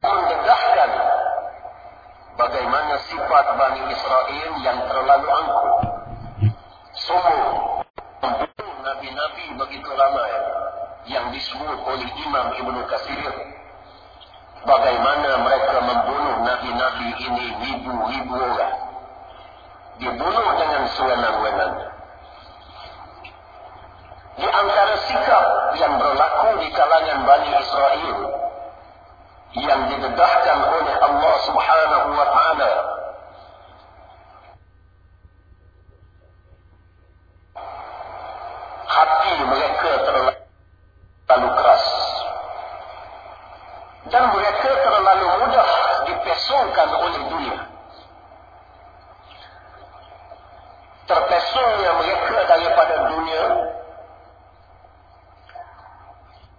mendedahkan bagaimana sifat Bani Israel yang terlalu angkuh. Sombong, membunuh Nabi-Nabi begitu ramai yang disebut oleh Imam Ibn Qasir. Bagaimana mereka membunuh Nabi-Nabi ini ribu-ribu orang. Dibunuh dengan sewenang-wenang. Di antara sikap yang berlaku di kalangan Bani Israel yang didedahkan oleh Allah Subhanahu wa taala. Hati mereka terlalu keras. Dan mereka terlalu mudah dipesongkan oleh dunia. Terpesongnya mereka daripada dunia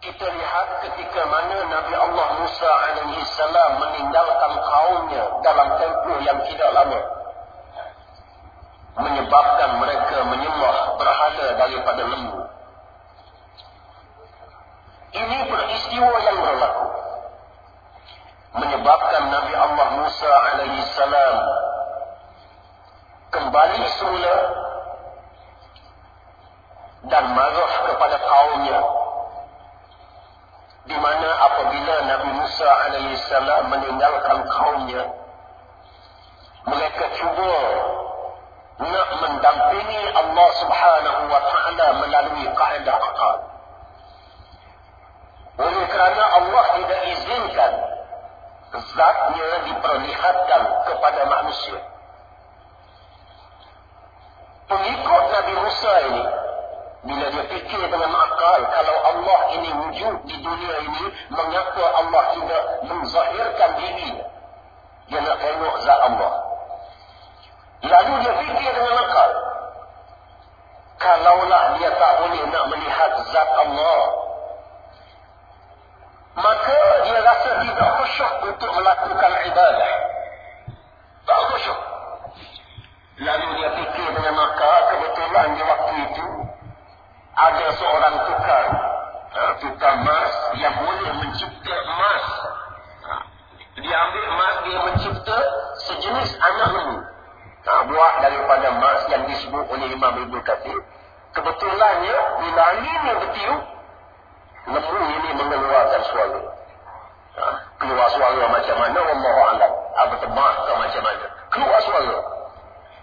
kita lihat ketika mana Nabi Allah Musa alaihi salam meninggalkan kaumnya dalam tempoh yang tidak lama. Menyebabkan mereka menyembah berhala daripada lembu. Ini peristiwa yang berlaku. Menyebabkan Nabi Allah Musa alaihi salam kembali semula dan marah kepada kaumnya di mana apabila Nabi Musa alaihissalam meninggalkan kaumnya mereka cuba nak mendampingi Allah Subhanahu wa taala melalui kaedah akal. Oleh kerana Allah tidak izinkan zatnya diperlihatkan kepada manusia. Pengikut Nabi Musa ini bila dia fikir dengan akal, kalau Allah ini wujud di dunia ini, mengapa Allah tidak menzahirkan diri? Dia nak tengok zat Allah. Lalu dia fikir dengan akal. Kalaulah dia tak boleh nak melihat zat Allah, maka dia rasa tidak khusyuk untuk melakukan ibadah. Tak khusyuk. Lalu dia fikir dengan akal, kebetulan di waktu itu, ada seorang tukar ha, tukar emas yang boleh mencipta emas. Ha, dia ambil emas dia mencipta sejenis anak lembu ha, buat daripada emas yang disebut oleh Imam Ibn Kathir. Kebetulannya bila anginnya bertiup lembu ini mengeluarkan suara. Ha, keluar suara macam mana Allah Alam. Apa tebak macam mana. Keluar suara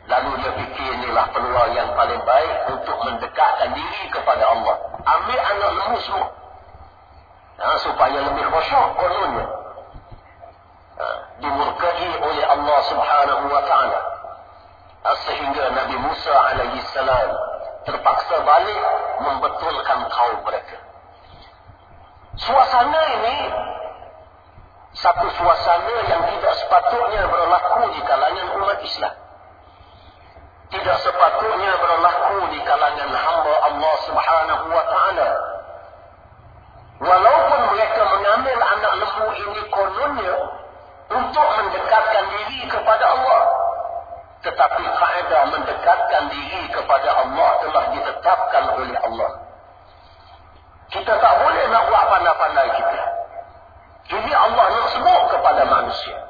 Lalu dia fikir inilah peluang yang paling baik untuk mendekatkan diri kepada Allah. Ambil anak lembu semua. Ha, supaya lebih khusyuk kononnya. Ha, dimurkai oleh Allah subhanahu wa ta'ala. Ha, sehingga Nabi Musa alaihi salam terpaksa balik membetulkan kaum mereka. Suasana ini satu suasana yang tidak sepatutnya berlaku di kalangan umat Islam tidak sepatutnya berlaku di kalangan hamba Allah Subhanahu wa taala. Walaupun mereka mengambil anak lembu ini kononnya untuk mendekatkan diri kepada Allah. Tetapi faedah mendekatkan diri kepada Allah telah ditetapkan oleh Allah. Kita tak boleh nak buat pandai-pandai kita. Jadi Allah nak sebut kepada manusia.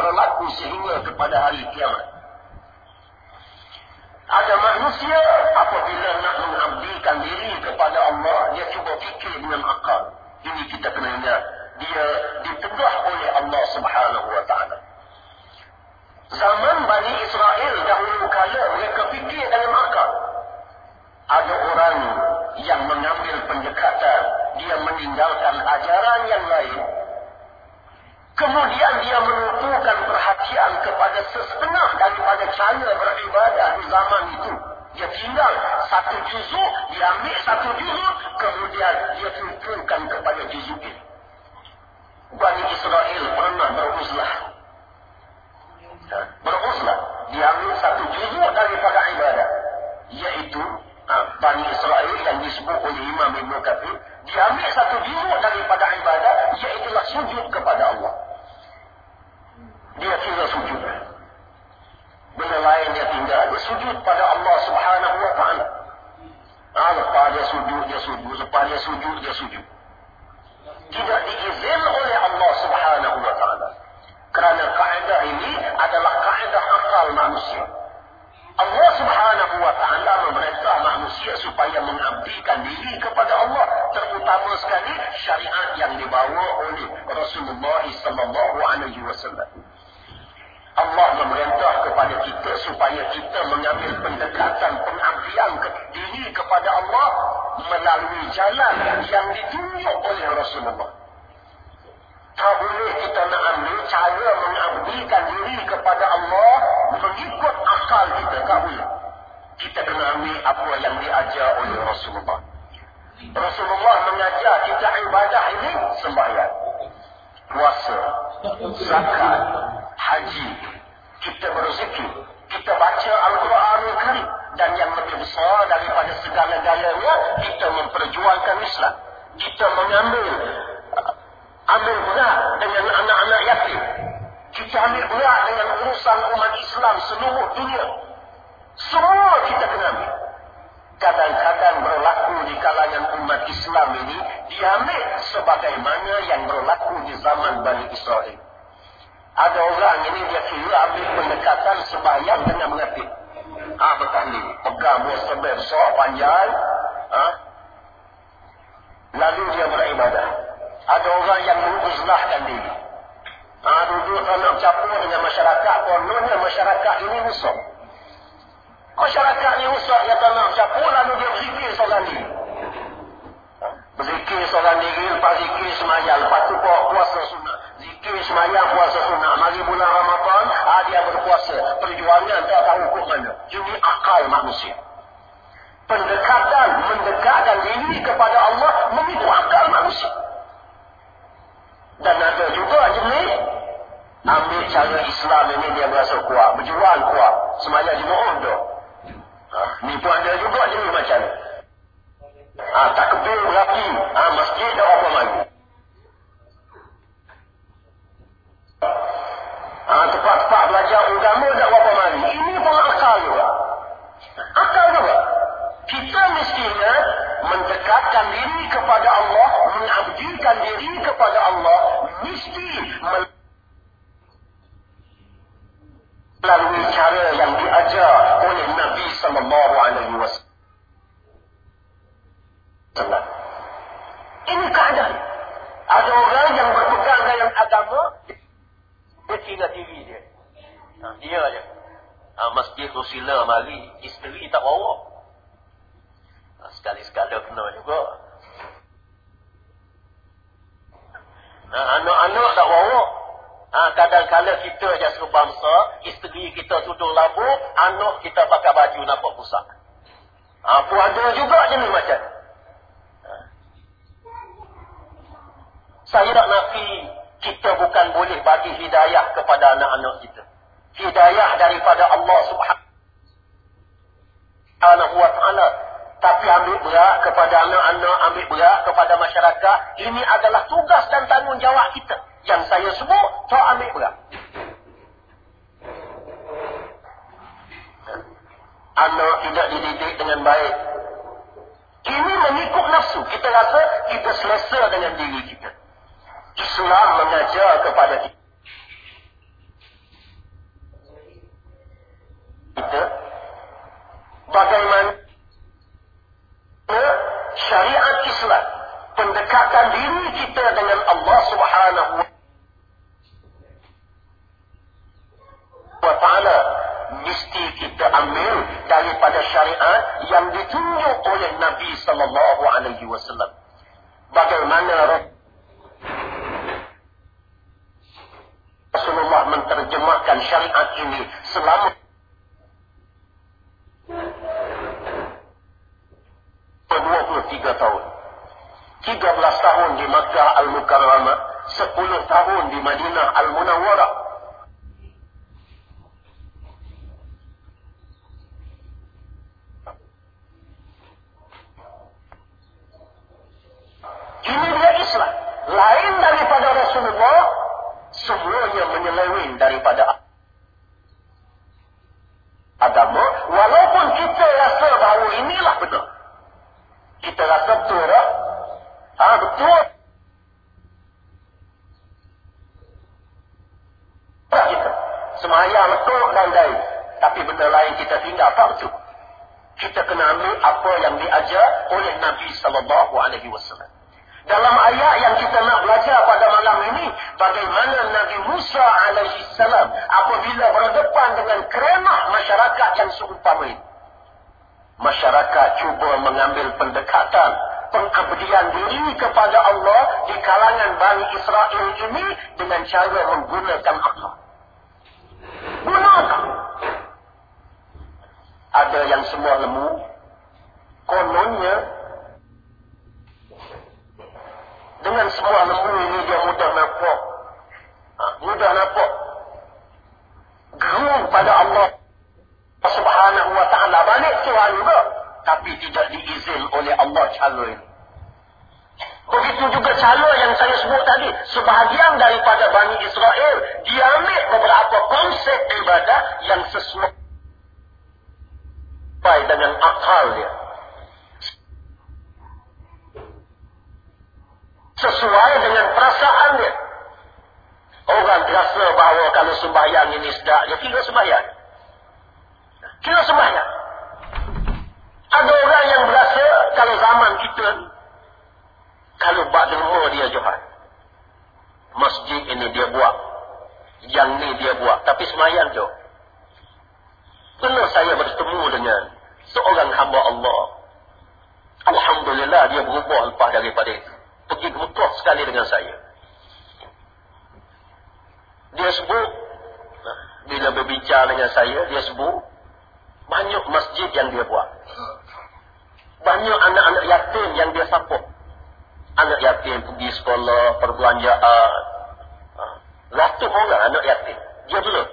Berlaku sehingga kepada hari kiamat. Ada manusia, apabila nak mengabdikan diri kepada Allah, dia cuba fikir dengan akal. Ini kita kena ingat. Dia ditedah oleh Allah subhanahu wa ta'ala. Zaman Bani Israel dahulu kala, mereka fikir dengan akal. Ada orang yang mengambil pendekatan dia meninggalkan ajaran yang lain kemudian dia menumpukan perhatian kepada sesetengah daripada cara beribadah di zaman itu. Dia tinggal satu juzuk dia ambil satu juzuk kemudian dia tumpukan kepada juzuk ini. Bani Israel pernah beruzlah. Ha? beruzlah. Dia ambil satu juzuk daripada ibadah. Iaitu ha, Bani Israel yang disebut oleh Imam Ibn Kathir diambil satu juruk daripada ibadat iaitulah sujud kepada Allah dia kira sujud benda lain dia tinggal dia sujud pada Allah subhanahu wa ta'ala ha, lepas dia sujud, dia sujud. Lepas dia sujud, dia sujud. Tidak diizin oleh Allah subhanahu wa ta'ala. Kerana kaedah ini adalah kaedah akal manusia. Allah subhanahu wa ta'ala memerintah manusia supaya mengabdikan diri kepada Allah. Terutama sekali syariat yang dibawa oleh Rasulullah sallallahu alaihi wasallam. Allah memerintah kepada kita supaya kita mengambil pendekatan pengabdian diri kepada Allah melalui jalan yang ditunjuk oleh Rasulullah. Tak boleh kita nak ambil cara mengabdikan diri kepada Allah mengikut akal kita. Tak boleh. Kita kena ambil apa yang diajar oleh Rasulullah. Rasulullah mengajar kita ibadah ini sembahyang. Puasa. Zakat. Haji. Kita berzikir. Kita baca Al-Quran Karim. Dan yang lebih besar daripada segala-galanya, kita memperjuangkan Islam. Kita mengambil ambil berat dengan anak-anak yatim. Kita ambil berat dengan urusan umat Islam seluruh dunia. Semua kita kena ambil. Kadang-kadang berlaku di kalangan umat Islam ini, diambil sebagaimana yang berlaku di zaman Bani Israel. Ada orang ini dia kira ambil pendekatan sebayang dengan mengerti. Betul ni. Pegang buah sebab besar panjang. Ah. Lalu dia beribadah. Ada orang yang menguzlahkan diri. Ha, duduk nak campur dengan masyarakat. Kononnya masyarakat ini rusak. Masyarakat ini rusak. Yang tak nak campur lalu dia berzikir seorang diri. Ha, berzikir seorang diri. Lepas zikir semayang. Lepas tu puasa sunnah. Zikir semayang puasa sunnah. Mari bulan Ramadan. Ha, dia berpuasa. Perjuangan tak tahu kok mana. Ini akal manusia. Pendekatan mendekatkan diri kepada Allah mengikut akal manusia. Dan ada juga jenis ambil cara Islam ini dia berasa kuat. Berjuang kuat. Semayang Jumaat tu. Ha, ni pun ada juga jenis macam ni. Ha, tak kebir lagi. Ha, masjid dah apa lagi. Ha, tempat-tempat belajar agama dah apa lagi. Ini pun akal juga. Akal juga. Kita mestinya mendekatkan diri kepada Allah, mengabdikan diri kepada Allah, mesti melalui cara yang diajar oleh Nabi sallallahu alaihi wasallam. Ini keadaan. Ada orang yang berpegang dengan agama, dia kira diri dia. Ha, dia aja. Ha, masjid tu sila mari, isteri tak bawa. Ha, sekali-sekala kena juga. Ha, anak-anak tak bawa. Ha, kadang-kadang kita je sebangsa, isteri kita tuduh labu, anak kita pakai baju nampak pusat. Ha, ada juga jenis. Ha. Saya tak nafi kita bukan boleh bagi hidayah kepada anak-anak kita. Hidayah daripada Allah subhanahu wa ta'ala tapi ambil berat kepada anak-anak, ambil berat kepada masyarakat. Ini adalah tugas dan tanggungjawab kita. Yang saya sebut, tak ambil berat. Anak tidak dididik dengan baik. Ini mengikut nafsu. Kita rasa kita selesa dengan diri kita. Islam mengajar kepada kita. Kita. Bagaimana syariat Islam pendekatan diri kita dengan Allah Subhanahu wa taala mesti kita ambil daripada syariat yang ditunjuk oleh Nabi sallallahu alaihi wasallam bagaimana Rasulullah menterjemahkan syariat ini selama 23 tahun. 13 tahun di Makkah Al-Mukarramah, 10 tahun di Madinah Al-Munawwarah. Ini dia Islam. Lain daripada Rasulullah, semuanya menyeleweng daripada agama. Walaupun kita rasa bahawa inilah benar. dah. Ha, betul. kita. Semayang letuk dan lain. Tapi benda lain kita tinggal. Tak betul. Kita kena ambil apa yang diajar oleh Nabi Sallallahu Alaihi Wasallam. Dalam ayat yang kita nak belajar pada malam ini, bagaimana Nabi Musa alaihi salam apabila berdepan dengan keremah masyarakat yang seumpama ini. Masyarakat cuba mengambil pendekatan pengabdian diri kepada Allah di kalangan Bani Israel ini dengan cara menggunakan akal. Gunakan. Ada yang semua lemu. Kononnya dengan semua lembu ini dia mudah nampak. Ha, mudah nampak. Gerung pada Allah subhanahu wa ta'ala. Balik Tuhan juga. Tapi tidak diizin oleh Allah calon. Begitu juga calon yang saya sebut tadi. Sebahagian daripada Bani Israel. Dia ambil beberapa konsep ibadah yang sesuai dengan akal dia. sesuai dengan perasaan dia. Orang terasa bahawa kalau sembahyang ini sedap, dia kira sembahyang. Kira sembahyang. Ada orang yang berasa kalau zaman kita kalau derma dia Johan. Masjid ini dia buat. Yang ni dia buat. Tapi semayang je. Pernah saya bertemu dengan seorang hamba Allah. Alhamdulillah dia berubah lepas daripada itu pergi berkuah sekali dengan saya. Dia sebut, bila berbicara dengan saya, dia sebut, banyak masjid yang dia buat. Banyak anak-anak yatim yang dia support. Anak yatim pergi sekolah, perbelanjaan. Ha. Ratus orang anak yatim. Dia belum.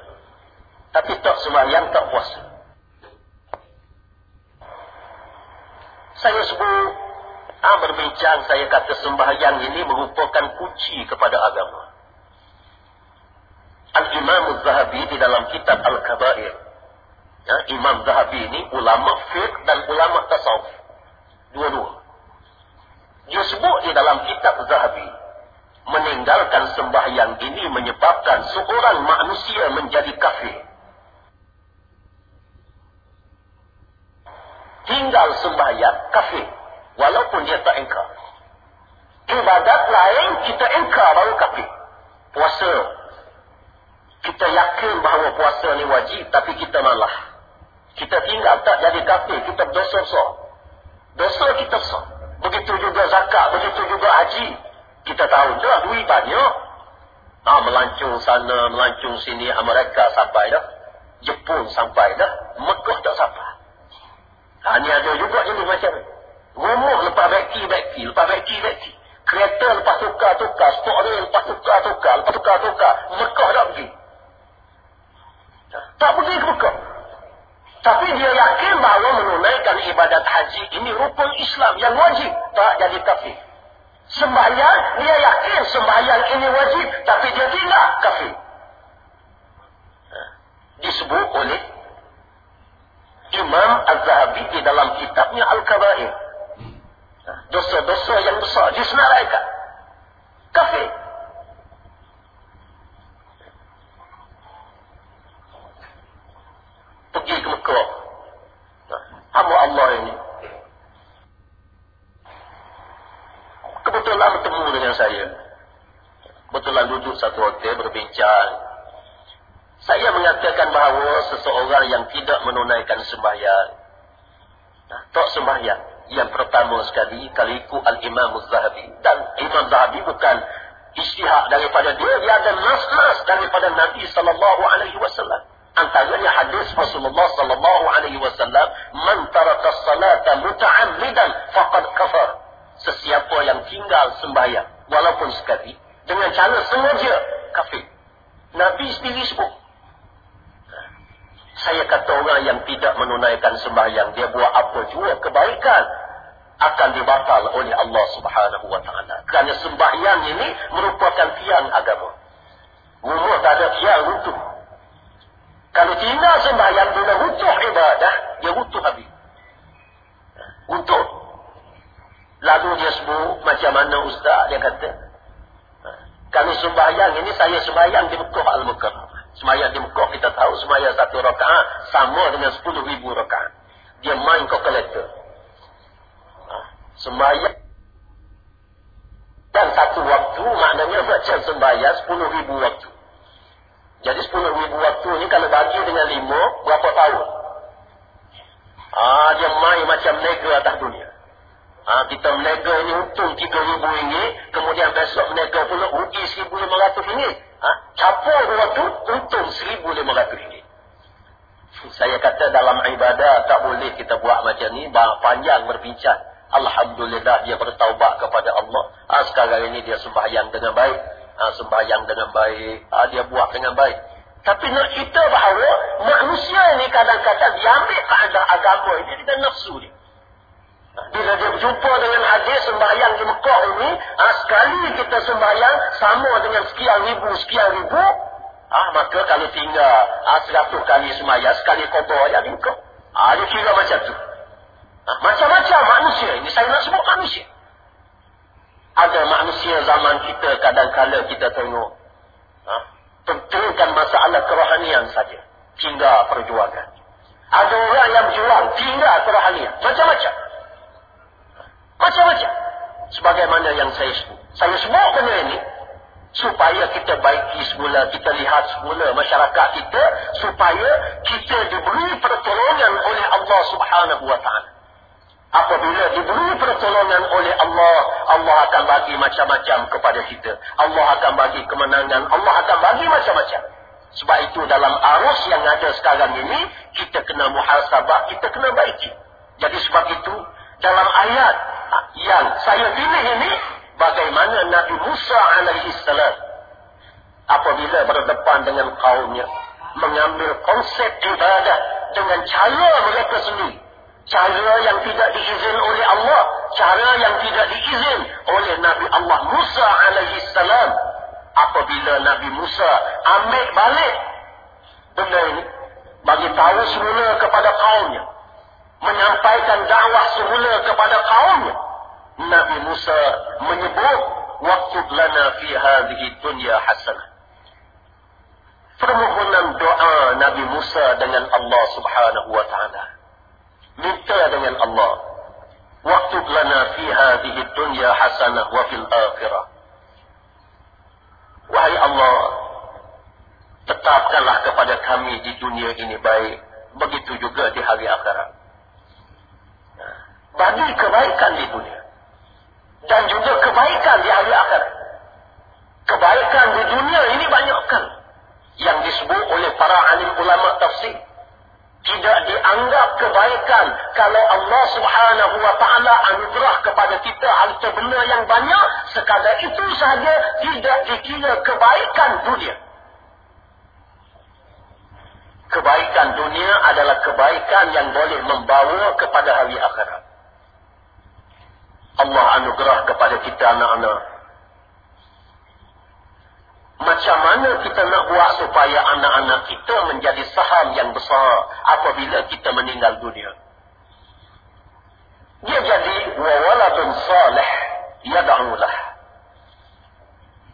Tapi tak sembahyang, tak puasa. Saya sebut, Ha, berbincang saya kata sembahyang ini merupakan kunci kepada agama. Al-Imam Zahabi di dalam kitab Al-Kabair. Ya, Imam Zahabi ini ulama fiqh dan ulama tasawuf. Dua-dua. Sebut di dalam kitab Zahabi. Meninggalkan sembahyang ini menyebabkan seorang manusia menjadi kafir. Tinggal sembahyang kafir. Walaupun dia tak engkar. Ibadat lain kita engkar baru kafir. Puasa. Kita yakin bahawa puasa ni wajib tapi kita malah. Kita tinggal tak jadi kafir. Kita berdosa besar. Dosa kita besar. Begitu juga zakat. Begitu juga haji. Kita tahu je lah duit banyak. Ha, melancung sana, melancung sini. Amerika sampai dah. Jepun sampai dah. Mekah tak sampai. Ha, ni ada juga jenis macam ni. Rumah lepas beki, beki. Lepas beki, beki. Kereta lepas tukar, tukar. Stok rail lepas tukar, tukar. Lepas tukar, tukar. Mekah tak pergi. Tak pergi ke Mekah. Tapi dia yakin bahawa menunaikan ibadat haji ini rukun Islam yang wajib. Tak jadi kafir. Sembahyang, dia yakin sembahyang ini wajib. Tapi dia tidak kafir. Disebut oleh Imam Az-Zahabi di dalam kitabnya Al-Kabair dosa-dosa yang besar disenaraikan. Kafir. Mekah. Hamba Allah ini. Kebetulan bertemu dengan saya. Kebetulan duduk satu hotel berbincang. Saya mengatakan bahawa seseorang yang tidak menunaikan sembahyang. Tak sembahyang yang pertama sekali kaliku al-Imam Az-Zahabi dan Imam Zahabi bukan istihad daripada dia dia ada nas-nas daripada Nabi wasallam antaranya hadis Rasulullah sallallahu alaihi wasallam man taraka salata muta'ammidan faqad kafar sesiapa yang tinggal sembahyang walaupun sekali dengan cara sengaja kafir Nabi sendiri sebut saya kata orang yang tidak menunaikan sembahyang, dia buat apa juga kebaikan akan dibatal oleh Allah Subhanahu wa taala. Kerana sembahyang ini merupakan tiang agama. Rumah tak ada tiang runtuh. Kalau tinggal sembahyang bila runtuh ibadah, dia runtuh habis. Runtuh. Lalu dia sebut macam mana ustaz dia kata. Ha. Kami sembahyang ini saya sembahyang di Mekah Al-Mekah. Sembahyang di Mekah kita tahu sembahyang satu rakaat sama dengan sepuluh ribu rakaat. Dia main kalkulator. Ha. Sembahyang dan satu waktu maknanya macam sembahyang sepuluh ribu waktu. Jadi sepuluh ribu waktu ini kalau bagi dengan lima, berapa tahun? Ah, dia main macam nega atas dunia. Ah, kita menega ini untung tiga ribu ringgit, kemudian besok menega pula rugi seribu lima ratus ringgit. Ah, capur waktu, untung seribu lima ratus ringgit. Saya kata dalam ibadah tak boleh kita buat macam ni, panjang berbincang. Alhamdulillah dia bertaubat kepada Allah. Ah, sekarang ini dia sembahyang dengan baik ha, sembahyang dengan baik, ha, dia buat dengan baik. Tapi nak cerita bahawa manusia ini kadang-kadang diambil keadaan agama ini dengan nafsu ni. Ha, bila dia berjumpa dengan hadis sembahyang di Mekah ini, sekali kita sembahyang sama dengan sekian ribu, sekian ribu, ha, maka kalau tinggal seratus kali sembahyang, sekali kotor aja di Mekah. Ha, dia kira macam tu. Macam-macam manusia ini, saya nak sebut manusia ada manusia zaman kita kadang-kala kita tengok ha? tentukan masalah kerohanian saja. Tinggal perjuangan. Ada orang yang berjuang tinggal kerohanian. Macam-macam. Macam-macam. Sebagaimana yang saya sebut. Saya sebut benda ini supaya kita baiki semula kita lihat semula masyarakat kita supaya kita diberi pertolongan oleh Allah subhanahu wa ta'ala Apabila diberi pertolongan oleh Allah, Allah akan bagi macam-macam kepada kita. Allah akan bagi kemenangan, Allah akan bagi macam-macam. Sebab itu dalam arus yang ada sekarang ini, kita kena muhasabah, kita kena baiki. Jadi sebab itu, dalam ayat yang saya pilih ini, bagaimana Nabi Musa alaihissalam apabila berdepan dengan kaumnya, mengambil konsep ibadah dengan cara mereka sendiri cara yang tidak diizin oleh Allah, cara yang tidak diizin oleh Nabi Allah Musa alaihi salam. Apabila Nabi Musa ambil balik benda ini, bagi tahu semula kepada kaumnya, menyampaikan dakwah semula kepada kaumnya, Nabi Musa menyebut waktu lana fi hadhihi dunya hasanah. Permohonan doa Nabi Musa dengan Allah Subhanahu wa taala minta dengan Allah. Waktu lana fi hadhihi dunya hasanah wa fil akhirah. Wahai Allah tetapkanlah kepada kami di dunia ini baik. Begitu juga di hari akhirat. Bagi kebaikan di dunia. Dan juga kebaikan di hari akhirat. Kebaikan di dunia ini banyak kan yang disebut oleh para alim ulama tafsir tidak dianggap kebaikan kalau Allah subhanahu wa ta'ala anugerah kepada kita harta benda yang banyak sekadar itu sahaja tidak dikira kebaikan dunia. Kebaikan dunia adalah kebaikan yang boleh membawa kepada hari akhirat. Allah anugerah kepada kita anak-anak macam mana kita nak buat supaya anak-anak kita menjadi saham yang besar apabila kita meninggal dunia? Dia jadi wawaladun salih yada'ulah.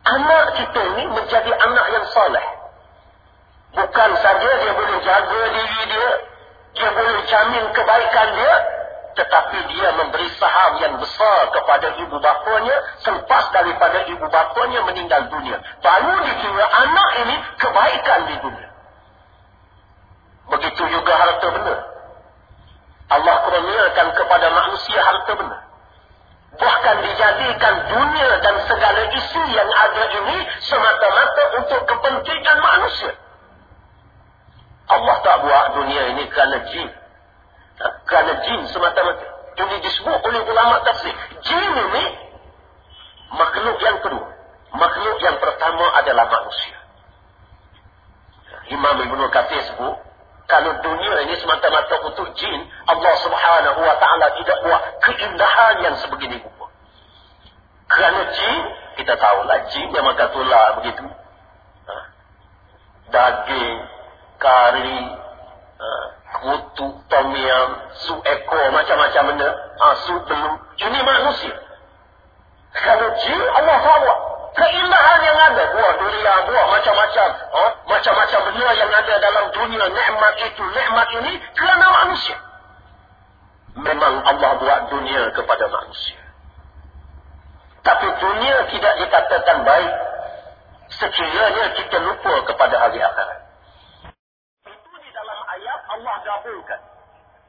Anak kita ini menjadi anak yang salih. Bukan saja dia boleh jaga diri dia, dia boleh jamin kebaikan dia, tetapi dia memberi saham yang besar kepada ibu bapanya selepas daripada ibu bapanya meninggal dunia. Baru dikira anak ini kebaikan di dunia. Begitu juga harta benda. Allah kurniakan kepada manusia harta benda. Bahkan dijadikan dunia dan segala isi yang ada ini semata-mata untuk kepentingan manusia. Allah tak buat dunia ini kerana jin kerana jin semata-mata. Ini disebut oleh ulama tafsir. Jin ini makhluk yang kedua. Makhluk yang pertama adalah manusia. Imam Ibn Kathir sebut, kalau dunia ini semata-mata untuk jin, Allah subhanahu wa ta'ala tidak buat keindahan yang sebegini rupa. Kerana jin, kita tahulah jin yang makan tular begitu. Ha. Daging, kari, ha kutu, tom yam, sup ekor, macam-macam benda. Ha, sup telur. Ini manusia. Kalau jin, Allah tahu. Keindahan yang ada. Buah durian, buah macam-macam. Oh, macam-macam benda yang ada dalam dunia. Nikmat itu, nikmat ini. Kerana manusia. Memang Allah buat dunia kepada manusia. Tapi dunia tidak dikatakan baik. Sekiranya kita lupa kepada hari akhirat. Itu di dalam ayat Allah gabungkan.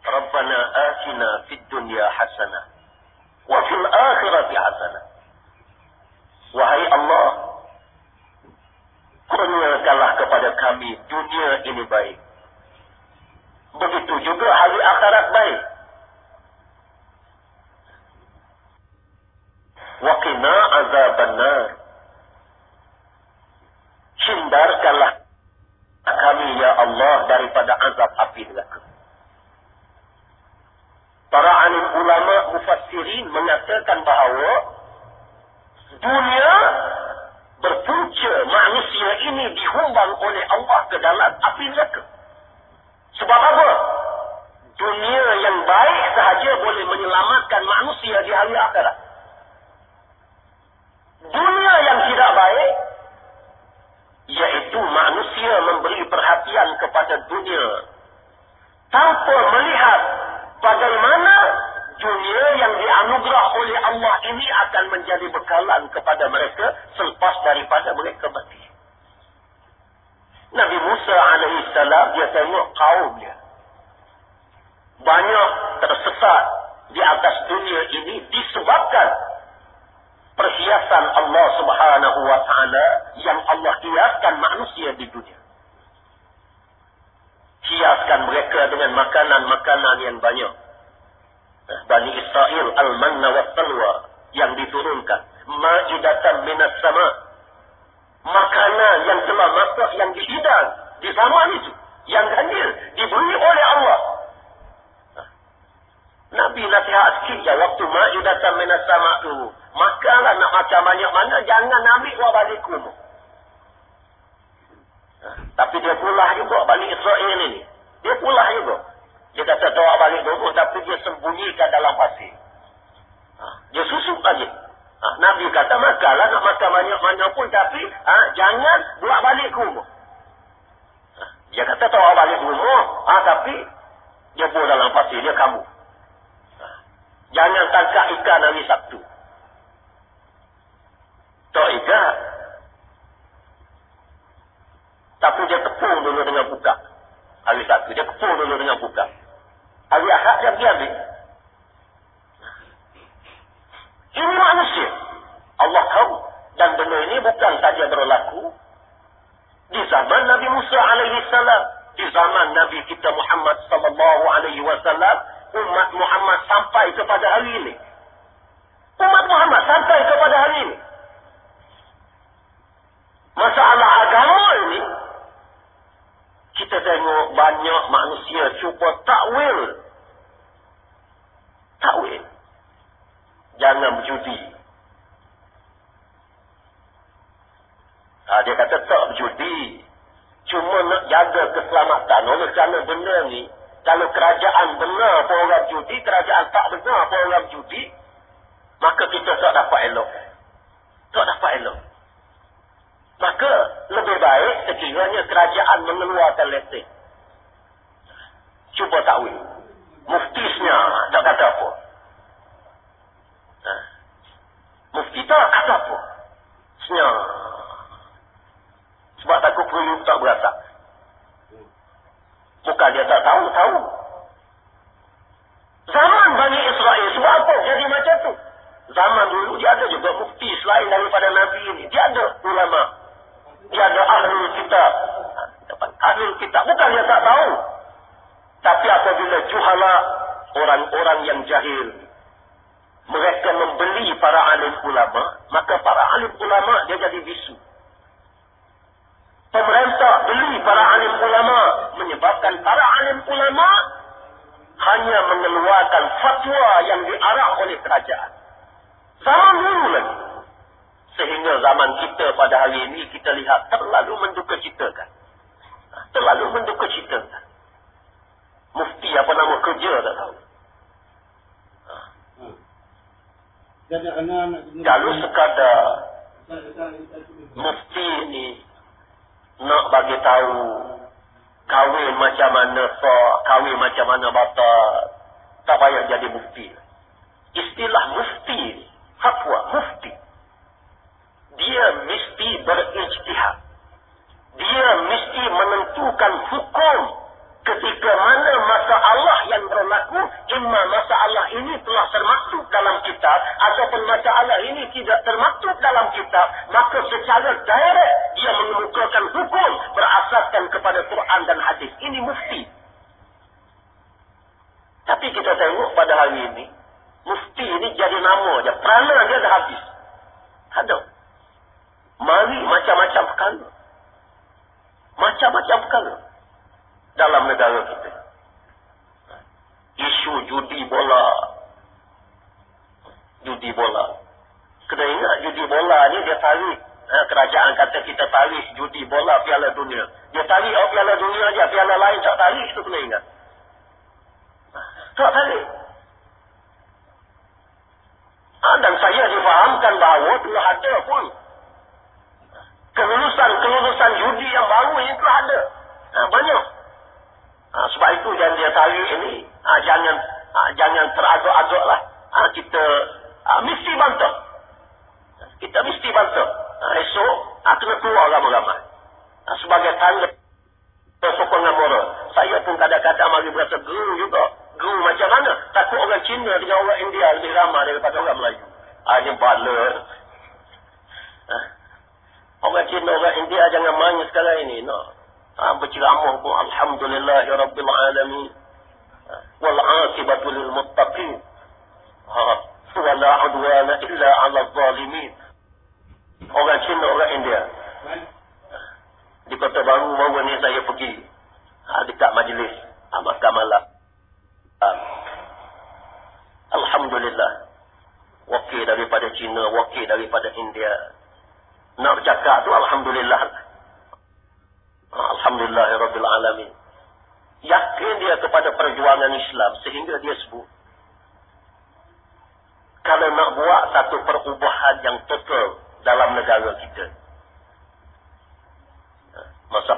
Rabbana atina fid dunya hasanah. Wa fil akhirati hasanah. Wahai Allah, kurniakanlah kepada kami dunia ini baik. Begitu juga hari akhirat baik. Waqina azaban nar. Hindarkanlah kami ya Allah daripada azab api neraka. Para alim ulama mufassirin mengatakan bahawa dunia berpunca manusia ini dihumbang oleh Allah ke dalam api neraka. Sebab apa? Dunia yang baik sahaja boleh menyelamatkan manusia di hari akhirat. Dunia yang tidak baik, iaitu manusia memberi perhatian kepada dunia tanpa melihat bagaimana dunia yang dianugerah oleh Allah ini akan menjadi bekalan kepada mereka selepas daripada mereka mati. Nabi Musa alaihissalam dia tengok kaum dia. Banyak tersesat di atas dunia ini disebabkan perhiasan Allah subhanahu wa ta'ala yang Allah hiaskan manusia di dunia. Hiaskan mereka dengan makanan-makanan yang banyak. Bani Israel al-manna wa salwa yang diturunkan. Ma'idatan minas sama. Makanan yang telah masuk yang dihidang di zaman itu. Yang hadir diberi oleh Allah. Nabi nasihat sikit ya waktu ma'idatan minas sama tu. Makanlah nak macam banyak mana jangan ambil buat balik kumur. Tapi dia pulah juga balik Israel ini. Dia pulah juga. Dia kata bawa balik dulu tapi dia sembunyikan dalam pasir. Ha, dia susuk lagi. Ha, Nabi kata makanlah nak makan banyak mana pun tapi ha, jangan buat balik ke rumah. Ha, dia kata bawa balik rumah ha, tapi dia buat dalam pasir dia kamu. Jangan tangkap ikan hari Sabtu. Tak ikan. Tapi dia tepung dulu dengan buka. Hari Sabtu dia tepung dulu dengan buka. Hari Ahad dia pergi ambil. Ini manusia. Allah tahu. Dan benda ini bukan saja berlaku di zaman Nabi Musa alaihi salam, di zaman Nabi kita Muhammad sallallahu alaihi wasallam, umat Muhammad sampai kepada hari ini. Umat Muhammad sampai kepada hari ini. Masalah agama ini kita tengok banyak manusia cuba takwil. Takwil. Jangan berjudi. Ha, dia kata tak berjudi. Cuma nak jaga keselamatan. Oleh kerana benda ni, kalau kerajaan benar pun orang judi, kerajaan tak benar pun orang judi, maka kita tak dapat elok. Tak dapat elok. Maka lebih baik sekiranya kerajaan mengeluarkan lesen. Cuba tahu. Muftisnya tak kata apa. Ha. Mufti tak kata apa. Senyap. Sebab takut perlu tak berasa. Bukan dia tak tahu, tahu. Zaman Bani Israel, sebab apa jadi macam tu? Zaman dulu dia ada juga mufti selain daripada Nabi ini. Dia ada ulama dia ada ahli kitab. Ahli kitab. Bukan dia tak tahu. Tapi apabila juhala orang-orang yang jahil. Mereka membeli para alim ulama. Maka para alim ulama dia jadi bisu. Pemerintah beli para alim ulama. Menyebabkan para alim ulama. Hanya mengeluarkan fatwa yang diarah oleh kerajaan. Zaman dulu lagi. Sehingga zaman kita pada hari ini kita lihat terlalu menduka citakan. Terlalu menduka citakan. Mufti apa nama kerja tak tahu. Kalau sekadar mufti ni nak bagi tahu kahwin macam mana fa, kahwin macam mana bata, tak payah jadi mufti. Istilah mufti, fatwa, mufti. Dia mesti berijtihad. Dia mesti menentukan hukum ketika mana masalah yang berlaku imma masalah ini telah termaktub dalam kitab ataupun masalah ini tidak termaktub dalam kitab maka secara direct dia mengemukakan hukum berasaskan kepada Quran dan hadis. Ini mufti. Tapi kita tengok pada hari ini mufti ini jadi nama saja perana dia dah habis. Ada. Mari macam-macam perkara macam-macam perkara dalam negara kita. Isu judi bola. Judi bola. Kena ingat judi bola ni dia tarik. Ha, kerajaan kata kita tarik judi bola piala dunia. Dia tarik oh, piala dunia aja, piala lain tak tarik itu kena ingat. Tak tarik. Ha, dan saya difahamkan bahawa telah ada pun kelulusan-kelulusan judi yang baru ini telah ada. Ha, banyak. Ha, sebab itu jangan dia tarik ini. Ha, jangan ha, jangan teragak-agak lah. Ha, kita ha, mesti bantah. Kita mesti bantah. Ha, esok ha, kena keluar ramai-ramai. Ha, sebagai tanda sokongan moral. Saya pun kadang-kadang mari berasa guru juga. Guru macam mana? Takut orang Cina dengan orang India lebih ramai daripada orang Melayu. Ha, baler. Ha. Orang Cina, orang India jangan main sekarang ini. No berceramah pun alhamdulillah ya rabbil alamin. Ha, wal aqibatu lil muttaqin. Ha wala udwana illa ala zalimin. Orang Cina orang India. Di kota baru baru ni saya pergi. Ha, dekat majlis ha, mahkamah ha. alhamdulillah. Wakil daripada Cina wakil daripada India. Nak bercakap tu alhamdulillah Alhamdulillah Rabbil Alamin. Yakin dia kepada perjuangan Islam sehingga dia sebut. Kalau nak buat satu perubahan yang total dalam negara kita. Masa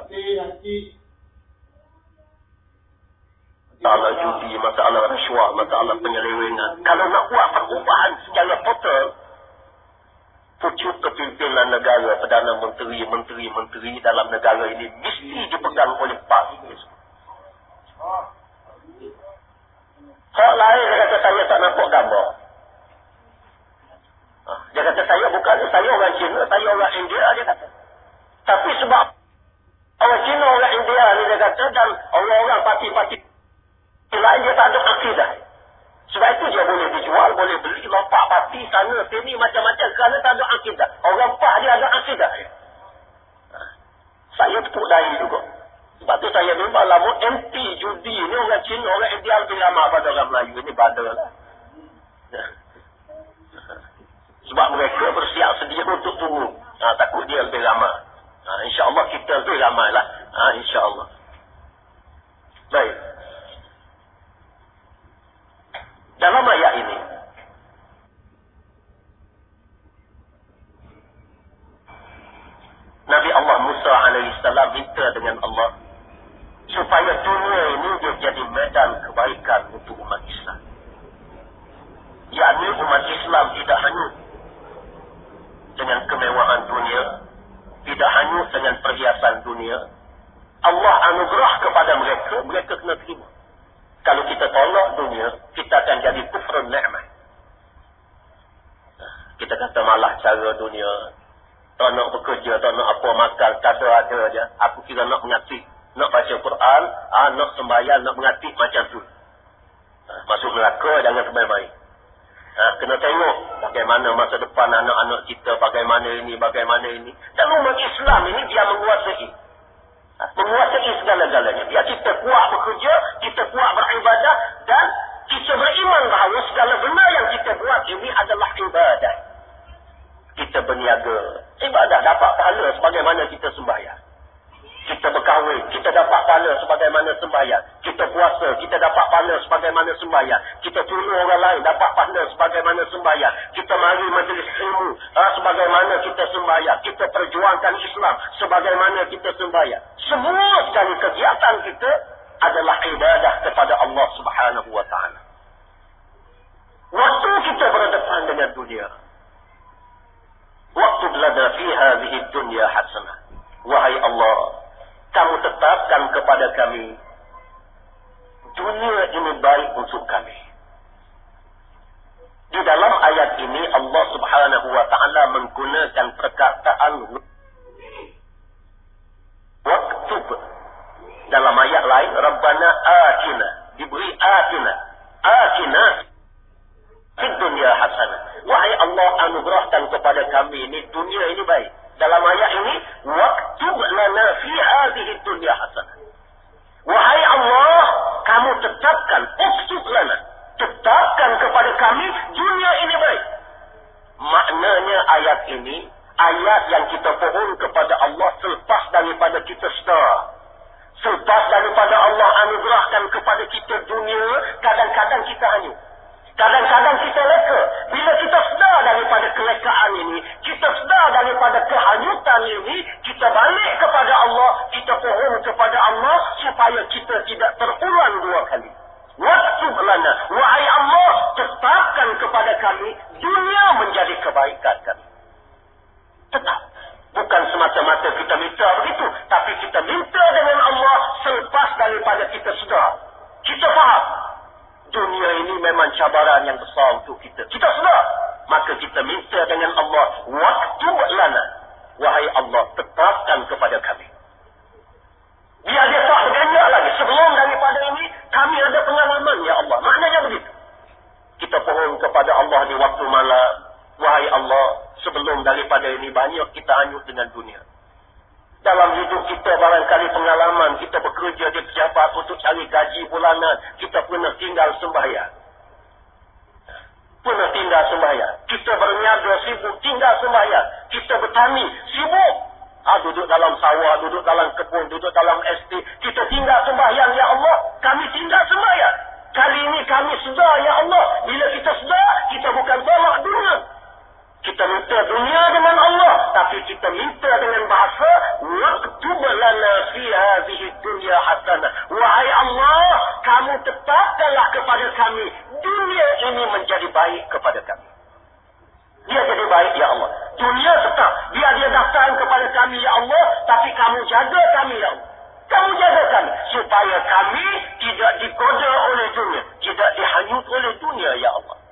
masalah judi, masalah rasuah, masalah penyelewengan. Kalau nak buat perubahan secara total, pucuk kepimpinan negara, Perdana Menteri, Menteri-Menteri dalam negara ini mesti dipegang oleh parti ini. Hak lain dia kata saya tak nampak gambar. Ha, dia kata saya bukan, saya orang Cina, saya orang India, dia kata. Tapi sebab orang Cina, orang India ni dia kata dan orang-orang parti-parti lain dia tak ada akidah. Sebab itu dia boleh dijual, boleh beli, lompat parti sana, sini, macam-macam. Kerana tak ada akidah. Orang pak dia ada akidah. Ha. Saya tepuk dahi juga. Sebab tu saya memang lama MP judi ni orang Cina, orang India lebih ramah pada orang Melayu. Ini badal lah. Ya. Sebab mereka bersiap sedia untuk tunggu. Ha, takut dia lebih ramah. Ha, InsyaAllah kita tu ramai lah. Ha, InsyaAllah. Baik. Dalam ayat ini Nabi Allah Musa alaihissalam minta dengan Allah supaya dunia ini dia jadi medan kebaikan untuk umat Islam. Yakni umat Islam tidak hanya dengan kemewahan dunia, tidak hanya dengan perhiasan dunia. Allah anugerah kepada mereka, mereka kena terima. Kalau kita tolak dunia, kita akan jadi kufrun ni'mah. Kita kata malah cara dunia. Tak nak bekerja, tak nak apa makan, tak ada aja. Aku kira nak mengatik. Nak baca Quran, ah, nak sembahyang, nak mengatik macam tu. Ah, masuk neraka, jangan sembahyang. Ha, kena tengok bagaimana masa depan anak-anak kita, bagaimana ini, bagaimana ini. Dan umat Islam ini dia menguasai menguasai segala-galanya. Ya kita kuat bekerja, kita kuat beribadah dan kita beriman bahawa segala benda yang kita buat ini adalah ibadah. Kita berniaga. Ibadah dapat pahala sebagaimana kita sembahyang. Kita berkahwin, kita dapat pahala sebagaimana sembahyang. Kita puasa, kita dapat pahala sebagaimana sembahyang. Kita tolong orang lain, dapat pahala sebagaimana sembahyang. Kita mari majlis ilmu uh, sebagaimana kita sembahyang. Kita perjuangkan Islam sebagaimana kita sembahyang. Semua sekali kegiatan kita adalah ibadah kepada Allah subhanahu wa ta'ala. Waktu kita berdepan dengan dunia. Waktu lana fi hadhihi dunya hasanah. Wahai Allah, kamu tetapkan kepada kami dunia ini baik untuk kami. Di dalam ayat ini Allah Subhanahu wa taala menggunakan perkataan waktu dalam ayat lain Rabbana atina diberi atina atina di dunia hasanah. Wahai Allah anugerahkan kepada kami ini dunia ini baik dalam ayat ini waktu lana fi hadhihi dunya hasanah wahai Allah kamu tetapkan uksud lana tetapkan kepada kami dunia ini baik. Maknanya ayat ini ayat yang kita pohon kepada Allah selepas daripada kita sedar. Selepas daripada Allah anugerahkan kepada kita dunia kadang-kadang kita hanyut Kadang-kadang kita leka. Bila kita sedar daripada kelekaan ini, kita sedar daripada kehanyutan ini, kita balik kepada Allah, kita pohon kepada Allah supaya kita tidak terulang dua kali. Waktu lana, wahai Allah, tetapkan kepada kami dunia menjadi kebaikan kami. Tetap. Bukan semata-mata kita minta begitu, tapi kita minta dengan Allah selepas daripada kita sedar. Kita faham dunia ini memang cabaran yang besar untuk kita. Kita sudah. Maka kita minta dengan Allah. Waktu lana. Wahai Allah, tetapkan kepada kami. Biar dia tak berganyak lagi. Sebelum daripada ini, kami ada pengalaman, Ya Allah. Maknanya begitu. Kita pohon kepada Allah di waktu malam. Wahai Allah, sebelum daripada ini, banyak kita hanyut dengan dunia. Dalam hidup kita barangkali pengalaman kita bekerja di pejabat untuk cari gaji bulanan. Kita pernah tinggal sembahyang. Pernah tinggal sembahyang. Kita berniaga sibuk tinggal sembahyang. Kita bertani sibuk. Ha, duduk dalam sawah, duduk dalam kebun, duduk dalam estate. Kita tinggal sembahyang, Ya Allah. Kami tinggal sembahyang. Kali ini kami sedar, Ya Allah. Bila kita sedar, kita bukan tolak dunia. Kita minta dunia dengan Allah. Tapi kita minta dengan bahasa. Waktub lana fi hadhihi dunya hasanah. Wahai Allah. Kamu tetapkanlah kepada kami. Dunia ini menjadi baik kepada kami. Dia jadi baik ya Allah. Dunia tetap. Biar dia datang kepada kami ya Allah. Tapi kamu jaga kami ya Allah. Kamu jaga kami. Supaya kami tidak digoda oleh dunia. Tidak dihanyut oleh dunia ya Allah.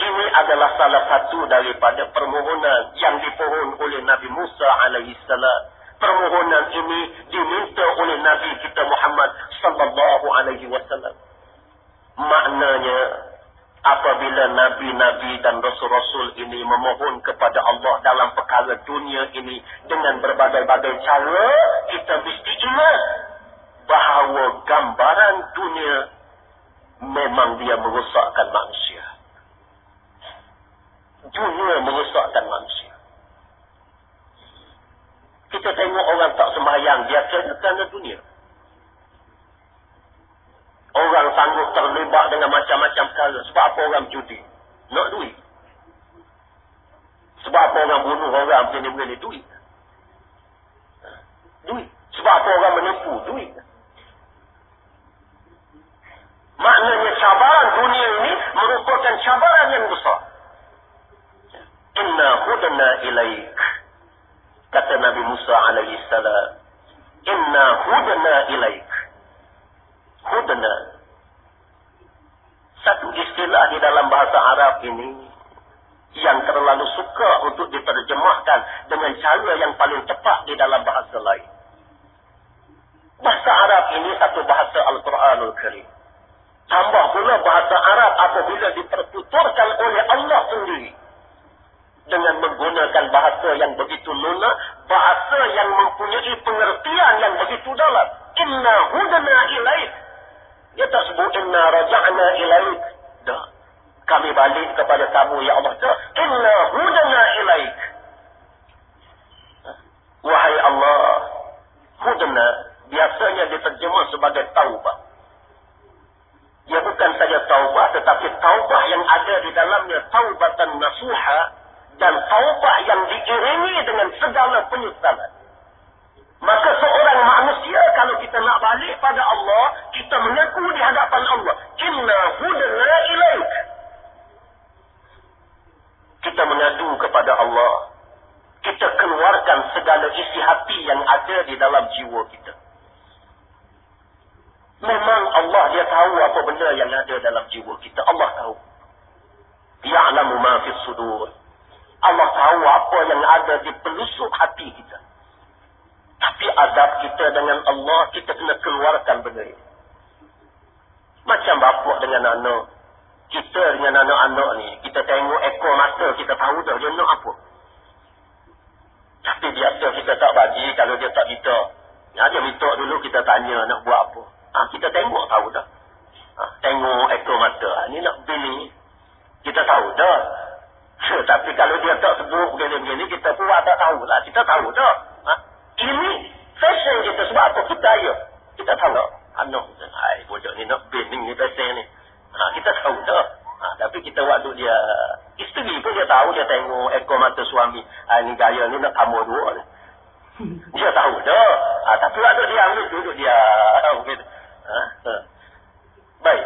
Ini adalah salah satu daripada permohonan yang dipohon oleh Nabi Musa alaihissalam. Permohonan ini diminta oleh Nabi kita Muhammad sallallahu alaihi wasallam. Maknanya apabila nabi-nabi dan rasul-rasul ini memohon kepada Allah dalam perkara dunia ini dengan berbagai-bagai cara, kita mesti ingat bahawa gambaran dunia memang dia merosakkan manusia dunia merosakkan manusia. Kita tengok orang tak sembahyang, dia kerana dunia. Orang sanggup terlibat dengan macam-macam perkara. Sebab apa orang judi? Nak duit. Sebab apa orang bunuh orang begini-begini? Duit. Duit. Sebab apa orang menipu? Duit. Maknanya cabaran dunia ini merupakan cabaran yang besar. Inna hudna ilaik. Kata Nabi Musa alaihi salam. Inna hudna ilaik. Hudna. Satu istilah di dalam bahasa Arab ini yang terlalu suka untuk diterjemahkan dengan cara yang paling tepat di dalam bahasa lain. Bahasa Arab ini satu bahasa Al-Quranul Karim. Tambah pula bahasa Arab apabila dipertuturkan oleh Allah sendiri dengan menggunakan bahasa yang begitu lunak, bahasa yang mempunyai pengertian yang begitu dalam. Inna hudana ilaih. Ya sebut inna raja'na ilaih. Dah. Kami balik kepada kamu, Ya Allah. Dah. Inna hudana ilaih. Wahai Allah. Hudana biasanya diterjemah sebagai taubat. Ia ya, bukan saja taubat, tetapi taubat yang ada di dalamnya taubatan nasuha diiringi dengan segala penyesalan. Maka seorang manusia kalau kita nak balik pada Allah, kita mengaku di hadapan Allah, "Inna hudna ilaik." Kita mengadu kepada Allah. Kita keluarkan segala isi hati yang ada di dalam jiwa kita. Memang Allah dia tahu apa benda yang ada dalam jiwa kita. Allah tahu. Ya'lamu ma fi sudur. Allah tahu apa yang ada di pelusuk hati kita. Tapi adab kita dengan Allah, kita kena keluarkan benda ini. Macam bapak dengan anak. Kita dengan anak-anak ni, kita tengok ekor mata, kita tahu dah dia nak apa. Tapi biasa kita tak bagi kalau dia tak minta. Ya, dia minta dulu kita tanya nak buat apa. Ha, kita tengok tahu dah. Ha, tengok ekor mata. Ha, ni nak bini. Kita tahu dah. Tapi kalau dia tak sebut begini-begini, kita pun tak tahu lah. Kita tahu dah. Ha? Ini fashion kita sebab apa kita ya. Kita tahu tak? Anak, hai bodoh ni nak bin ni fashion ni. Ha, kita tahu dah. Ha, tapi kita waktu dia, isteri pun dia tahu, dia tengok ekor mata suami. Ha, ni gaya ni nak kamu dua ni. Dia tahu dah. Ha, tapi waktu dia ambil duduk dia. Ha, ha. Baik.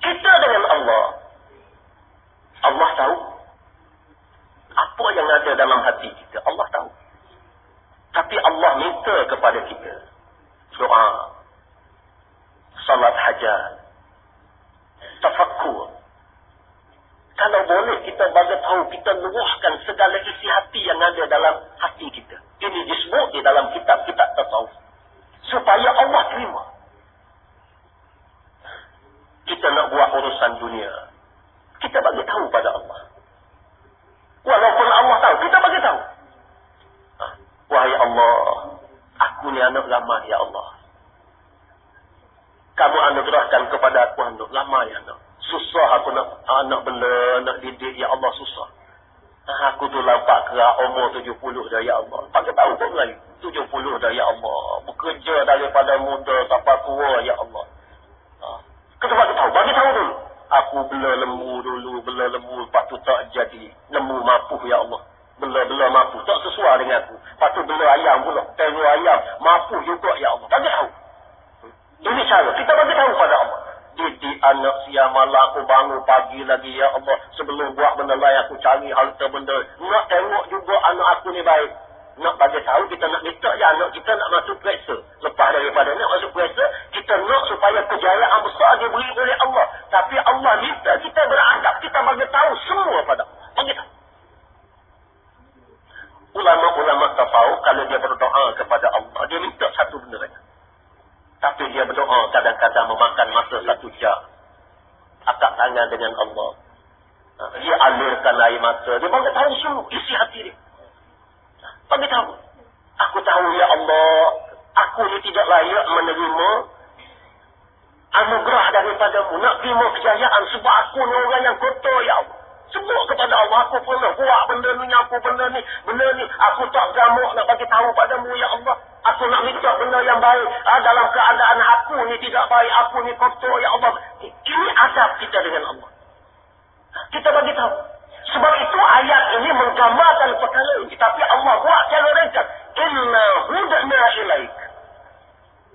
Kita dengan Allah. Allah tahu. Apa yang ada dalam hati kita. Allah tahu. Tapi Allah minta kepada kita. Doa. Salat hajat. Tafakkur. Kalau boleh kita bagi tahu, kita luahkan segala isi hati yang ada dalam hati kita. Ini disebut di dalam kitab-kitab tasawuf. Supaya Allah terima. Kita nak buat urusan dunia. Kita bagi tahu pada Allah. Walaupun Allah tahu, kita bagi tahu. Wahai Allah, aku ni anak lama ya Allah. Kamu anugerahkan kepada aku anak lama ya anak. Susah aku nak anak bela, nak didik ya Allah susah. Aku tu lampak kerak umur tujuh puluh dah ya Allah. Pakai tahu pun lagi. Tujuh puluh dah ya Allah. Bekerja daripada muda sampai tua ya Allah. Kita bagi tahu, bagi tahu dulu. Aku bela lembu dulu, bela lembu lepas tu tak jadi. Lembu mampu ya Allah bela-bela mampu. Tak sesuai dengan aku. Lepas tu bela ayam pula. Tengok ayam. Mampu juga ya Allah. Bagi tahu. Ini cara. Kita bagi tahu pada Allah. Didik anak siang malam aku bangun pagi lagi ya Allah. Sebelum buat benda lain aku cari harta benda. Nak tengok juga anak aku ni baik. Nak bagi tahu kita nak minta ya anak kita nak masuk periksa. Lepas daripada nak masuk periksa. Kita nak supaya kejayaan besar diberi oleh Allah. Tapi Allah minta kita beradab. Kita bagi tahu semua pada Allah. Ulama-ulama tahu kalau dia berdoa kepada Allah, dia minta satu benda saja. Tapi dia berdoa kadang-kadang memakan masa satu jam. Akak tangan dengan Allah. Ha, dia alirkan air mata. Dia bagi tahu semua isi hati dia. Bagi tahu. Aku tahu ya Allah, aku ni tidak layak menerima anugerah daripadamu. Nak terima kejayaan sebab aku ni orang yang kotor ya Allah. Sebut kepada Allah, aku pernah buat benda ni, aku benda ni, benda ni. Aku tak gamuk nak bagi tahu padamu, Ya Allah. Aku nak minta benda yang baik. Ha, dalam keadaan aku ni tidak baik, aku ni kotor, Ya Allah. Ini adab kita dengan Allah. Kita bagi tahu. Sebab itu ayat ini menggambarkan perkara ini. Tapi Allah buat secara ringkas. Inna hudna ilaik.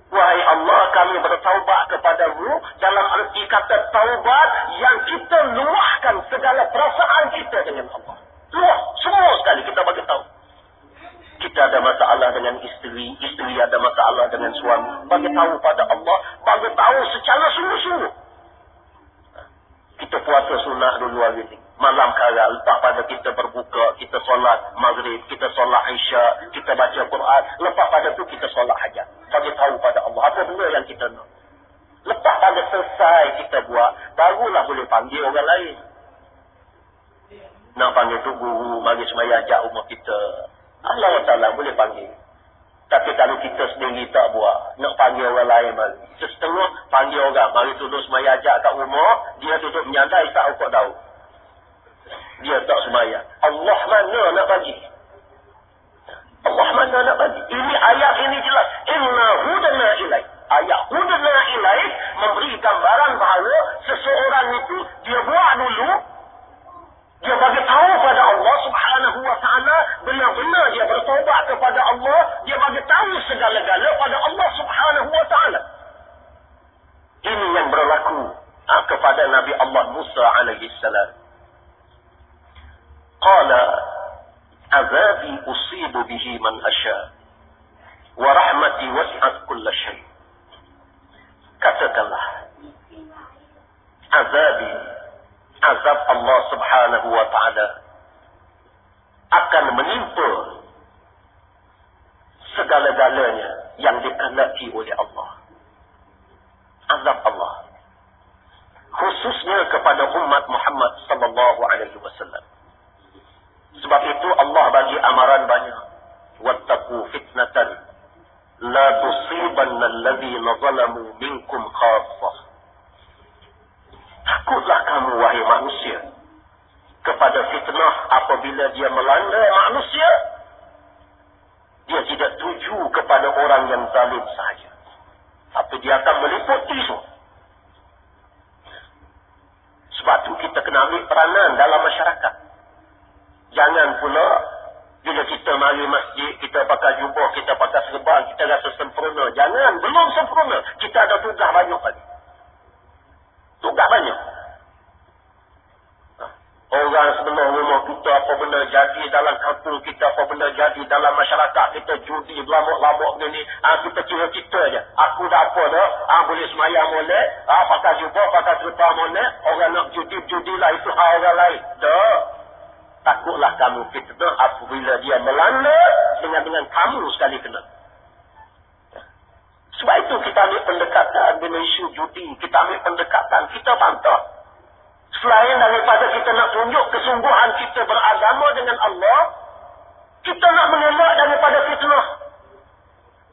Wahai Allah, kami bertaubat kepadamu dalam arti kata taubat yang kita luahkan segala perasaan kita dengan Allah. Luah, semua sekali kita bagi tahu. Kita ada masalah dengan isteri, isteri ada masalah dengan suami. Bagi tahu pada Allah, bagi tahu secara sungguh-sungguh. Kita puasa sunnah dulu hari ini malam kala lepas pada kita berbuka, kita solat maghrib, kita solat isya, kita baca Quran, lepas pada tu kita solat hajat. Bagi tahu pada Allah apa benda yang kita nak. Lepas pada selesai kita buat, barulah boleh panggil orang lain. Nak panggil tu guru, mari semaya ajak rumah kita. Allah Ta'ala boleh panggil. Tapi kalau kita sendiri tak buat, nak panggil orang lain mari. Setengah panggil orang, mari duduk semaya ajak kat rumah, dia duduk menyandai tak ukur daun dia tak sembahyang. Allah mana nak bagi? Allah mana nak bagi? Ini ayat ini jelas. Inna hudana ilai. Ayat hudana ilai memberi gambaran bahawa seseorang itu dia buat dulu. Dia bagi tahu pada Allah subhanahu wa ta'ala. Benar-benar dia bertobat kepada Allah. Dia bagi tahu segala-gala pada Allah subhanahu wa ta'ala. Ini yang berlaku ha, kepada Nabi Allah Musa alaihi salam. Azabi usibu bihi man asya wa rahmati wasi'at kulla syai. Katakanlah azabi azab Allah subhanahu wa ta'ala akan menimpa segala-galanya yang dikehendaki oleh Allah. Azab Allah. Khususnya kepada umat Muhammad sallallahu alaihi wasallam. Sebab itu Allah bagi amaran banyak. Wattaqu fitnatan la tusibanna alladhina zalamu minkum khassah. Takutlah kamu wahai manusia kepada fitnah apabila dia melanda manusia dia tidak tuju kepada orang yang zalim sahaja. Tapi dia akan meliputi semua. Sebab itu kita kena ambil peranan dalam masyarakat. Jangan pula bila kita mari masjid, kita pakai jubah, kita pakai serban, kita rasa sempurna. Jangan, belum sempurna. Kita ada tugas banyak lagi. Tugas banyak. Orang sebenar rumah kita apa benda jadi dalam kampung kita, apa benda jadi dalam masyarakat kita, judi, lamuk-lamuk ni, ha, kita kira-kita je. Aku dah apa dah, ha, boleh semayang boleh, ha, pakai jubah, pakai serban boleh, orang nak judi-judi lah, itu hal orang lain. Dah. Takutlah kamu fitnah apabila dia melanda dengan dengan kamu sekali kena. Sebab itu kita ambil pendekatan dengan isu judi, kita ambil pendekatan, kita bantah. Selain daripada kita nak tunjuk kesungguhan kita beragama dengan Allah, kita nak mengelak daripada fitnah.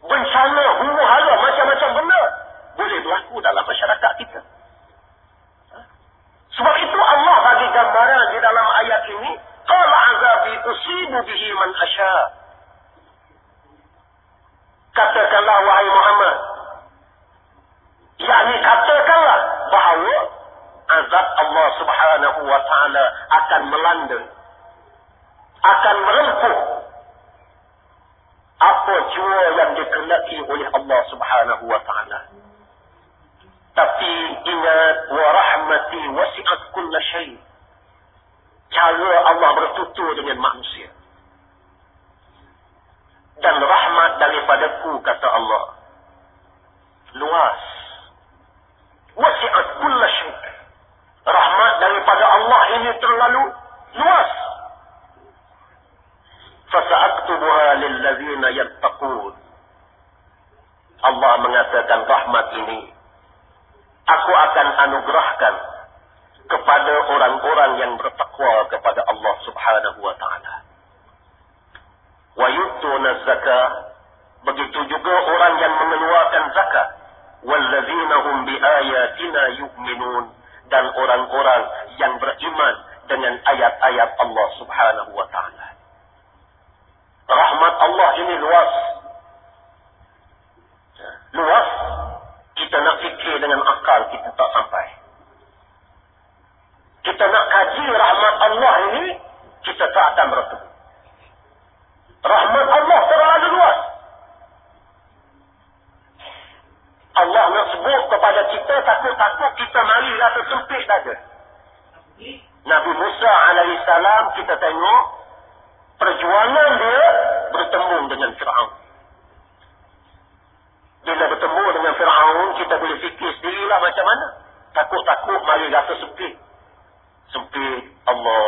Bencana, huru hara, macam-macam benda. Boleh berlaku dalam masyarakat kita. Sebab itu Allah bagi gambaran di dalam ayat ini. Qala azabi usibu bihi man asya. Katakanlah wahai Muhammad. Yang katakanlah bahawa azab Allah subhanahu wa ta'ala akan melanda. Akan merempuh. Apa jua yang dikenaki oleh Allah subhanahu wa ta'ala. Tapi ingat wa rahmati wasi'at kulla syai. Cara Allah bertutur dengan manusia. Dan rahmat daripadaku kata Allah. Luas. Wasi'at kulla syai rahmat daripada Allah ini terlalu luas. Fasa'aktubuha lillazina yattaqun. Allah mengatakan rahmat ini aku akan anugerahkan kepada orang-orang yang bertakwa kepada Allah Subhanahu wa taala. Wa yu'tuna zakah begitu juga orang yang mengeluarkan zakat wallazina hum biayatina yu'minun dan orang-orang yang beriman dengan ayat-ayat Allah subhanahu wa ta'ala. Rahmat Allah ini luas. Luas. Kita nak fikir dengan akal kita tak sampai. Kita nak kaji rahmat Allah ini, kita tak akan. Rahmat Allah terlalu luas. Allah nak sebut kepada kita takut-takut kita mari rasa sempit saja. Nabi Musa alaihissalam kita tengok perjuangan dia bertemu dengan Fir'aun. Bila bertemu dengan Fir'aun, kita boleh fikir sendirilah macam mana. Takut-takut mari rasa sempit. Allah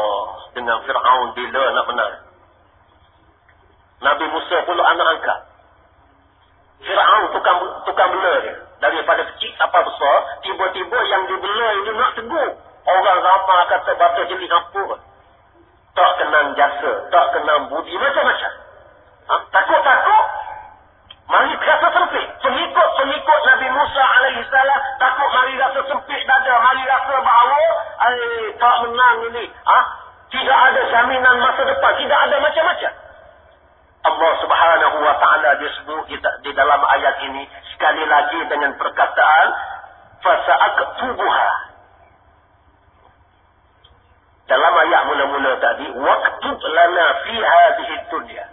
dengan Fir'aun bila nak benar. Nabi Musa pula anak angkat. Fir'aun tukang, tukang bela dia. Daripada kecil sampai besar, tiba-tiba yang dibela ini nak tegur. Orang ramah kata bata jenis apa. Tak kenang jasa, tak kenang budi, macam-macam. Ha? Takut-takut, mari rasa sempit. Pengikut-pengikut Nabi Musa AS, takut mari rasa sempit dada, mari rasa bahawa, eh, tak menang ini. Ha? Tidak ada jaminan masa depan, tidak ada macam-macam. Allah subhanahu wa ta'ala disebut di dalam ayat ini sekali lagi dengan perkataan fasa'aktubuha dalam ayat mula-mula tadi waktub lana fi hadhihi dunya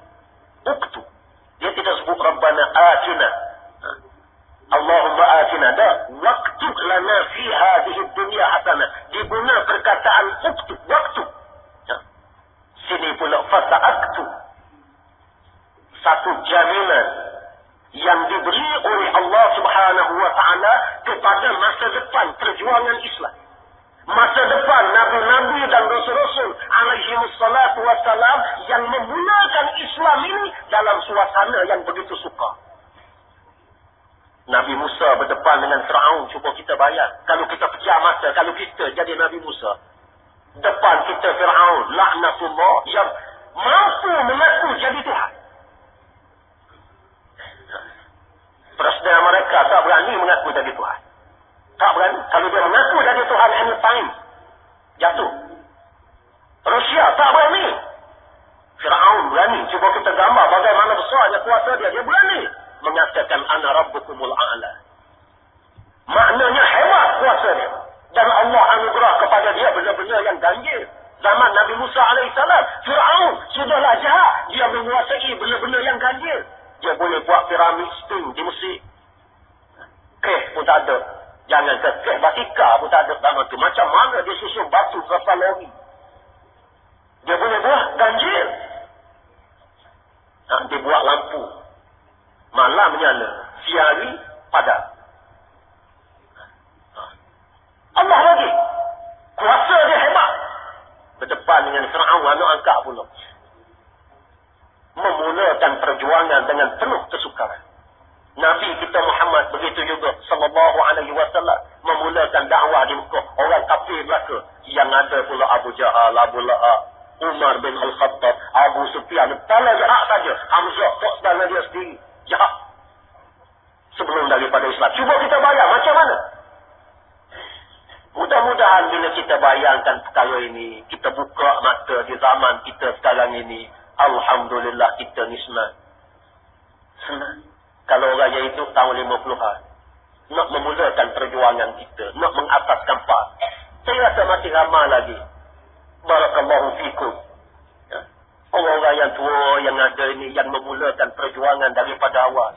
uktub dia tidak sebut rabbana atina. Allahumma atina. Dah. Waktu lana fi hadhihi dunia hasanah. Diguna perkataan waktu. Waktu. Ya. Sini pula fasa aktu. Satu jaminan yang diberi oleh Allah subhanahu wa ta'ala kepada masa depan perjuangan Islam masa depan Nabi-Nabi dan Rasul-Rasul alaihi wassalatu wassalam yang memulakan Islam ini dalam suasana yang begitu suka. Nabi Musa berdepan dengan Fir'aun. Cuba kita bayar. Kalau kita pecah masa, kalau kita jadi Nabi Musa. Depan kita Fir'aun. La'natullah yang mampu mengaku jadi Tuhan. Presiden mereka tak berani mengaku jadi Tuhan. Tak berani. Kalau dia mengaku jadi Tuhan anytime. Jatuh. Rusia tak berani. Fir'aun berani. Cuba kita gambar bagaimana besarnya kuasa dia. Dia berani. Mengatakan ana rabbukumul a'la. Maknanya hebat kuasa dia. Dan Allah anugerah kepada dia benar-benar yang ganjil. Zaman Nabi Musa AS. Fir'aun sudahlah jahat. Dia menguasai benar-benar yang ganjil. Dia boleh buat piramid spring di Mesir. Keh pun tak ada. Jangan kekeh batika pun tak ada zaman tu. Macam mana dia susun batu rasa lori. Dia boleh buat ganjil. Dia buat lampu. Malam nyala. Siari pada. Allah lagi. Kuasa dia hebat. Berdepan dengan Fir'aun anak angkat pula. Memulakan perjuangan dengan penuh kesukaran. Nabi kita Muhammad begitu juga sallallahu alaihi wasallam memulakan dakwah di Mekah. Orang kafir belaka yang ada pula Abu Jahal Abu Lahab Umar bin Al-Khattab Abu Sufyan. Tala jahat saja. Hamzah tak sedang dia sendiri. Jahat sebelum daripada Islam. Cuba kita bayang macam mana? Mudah-mudahan bila kita bayangkan perkara ini kita buka mata di zaman kita sekarang ini Alhamdulillah kita senang. Senang kalau orang yang hidup tahun 50-an. Nak memulakan perjuangan kita. Nak mengataskan pak. Saya rasa masih ramai lagi. Barakallahu fikum. Ya. Orang-orang yang tua yang ada ini. Yang memulakan perjuangan daripada awal.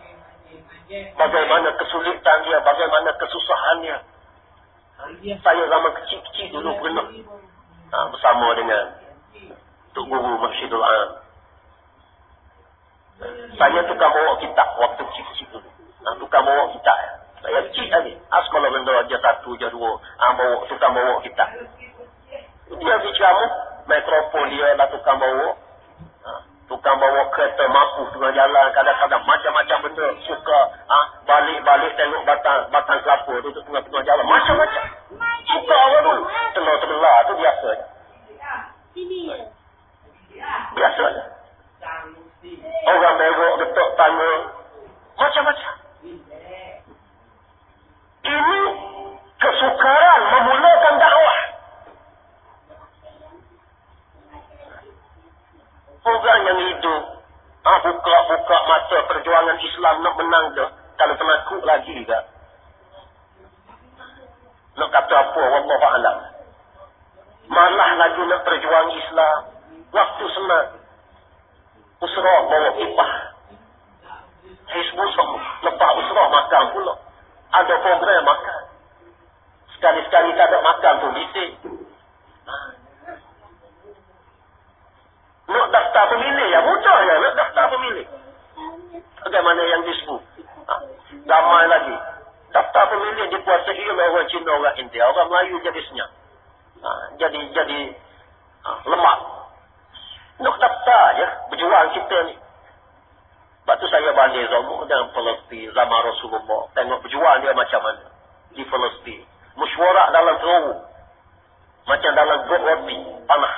Bagaimana kesulitan dia. Bagaimana kesusahannya. Saya zaman kecil-kecil dulu pernah. Ha, bersama dengan Tuk Guru Masjidul Am. Saya tukar bawa kitab waktu kecil-kecil dulu. Ha, tukar bawa kitab. Saya kecil tadi. Ha, sekolah benda aja satu, aja dua. Ha, bawa, tukar bawa kitab. Dia pergi ceramah. Mikrofon dia lah tukar bawa. Ha, tukar bawa kereta mampu tengah jalan. Kadang-kadang macam-macam benda. Suka ha, balik-balik tengok batang batang kelapa tu tengah-tengah jalan. Macam-macam. Suka orang dulu. Telah-telah tu biasa. Biasa je. Orang merok getok tangga. Macam-macam. Ini kesukaran memulakan dakwah. Orang yang hidup. Ah, buka-buka mata perjuangan Islam nak menang dah. Kalau penakut lagi tak. Nak kata apa? Wallahu'alam. Malah lagi nak perjuang Islam. Waktu senang. Usrah bawa kipah. Hizbul sama. Lepas usrah makan pula. Ada program makan. Sekali-sekali tak ada makan tu bisik. Nak daftar pemilih ya. Mudah ya nak daftar pemilih. Bagaimana yang disebut. Ha. Damai lagi. Daftar pemilih dikuasai oleh orang Cina, orang India. Orang Melayu jadi senyap. Ha. Jadi jadi ha. Daftar je berjuang kita ni. Lepas tu saya balik zaman dengan Palestin, zaman Rasulullah. Tengok berjuang dia macam mana. Di Palestin. Mesyuarak dalam terawu. Macam dalam gok roti. Panah.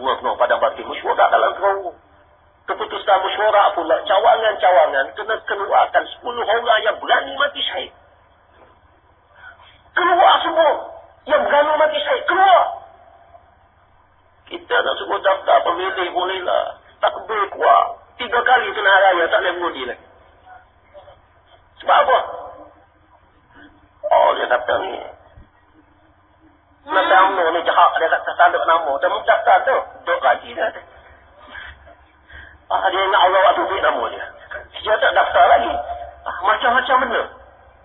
Tengok-tengok pada batin. Mesyuarak dalam terawu. Keputusan mesyuarak pula. Cawangan-cawangan. Kena keluarkan 10 orang yang berani mati syahid. Keluar semua. Yang berani mati syahid. Keluar. Kita nak sebut daftar pemilih bolehlah. Takbir kuat. Tiga kali kena raya tak boleh mengundi lagi. Sebab apa? Oh dia kata ni. Masa UMNO ni jahat dia kata tanda nama. Dia mencatat tu. Duk lagi dia. Ah, dia nak Allah waktu beri nama dia. Dia tak daftar lagi. Ah, macam-macam benda.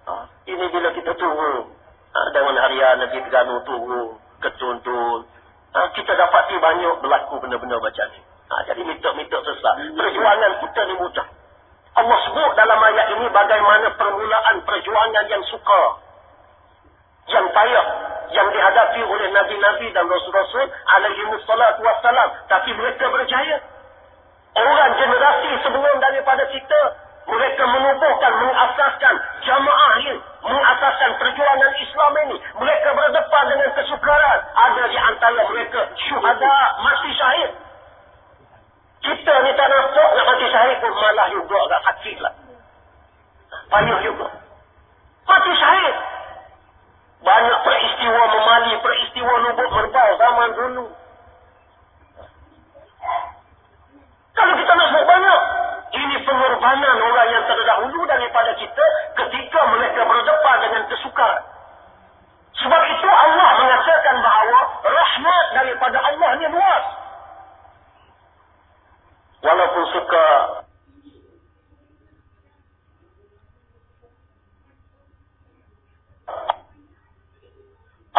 Ah, ini bila kita tunggu. Ah, dengan harian Nabi Teganu tunggu. Ketun-tun. Ah, kita dapati banyak berlaku benda-benda macam ni. Ah, jadi minta-minta sesat. Perjuangan kita ni mudah. Allah sebut dalam ayat ini bagaimana permulaan perjuangan yang suka. Yang payah. Yang dihadapi oleh Nabi-Nabi dan Rasul-Rasul. Alaihi wassalatu wassalam. Tapi mereka berjaya. Orang generasi sebelum daripada kita. Mereka menubuhkan, mengasaskan jamaah ini. Mengasaskan perjuangan Islam ini. Mereka berdepan dengan kesukaran. Ada di antara mereka syuhada mati syahid. Kita ni tak nampak nak mati syahid pun malah juga agak sakit lah. Payuh juga. Mati syahid. Banyak peristiwa memali, peristiwa lubuk merbau zaman dulu. Kalau kita nak sebut banyak, ini pengorbanan orang yang terdahulu daripada kita ketika mereka berdepan dengan kesukaran. Sebab itu Allah mengatakan bahawa rahmat daripada Allah ni luas. Walaupun suka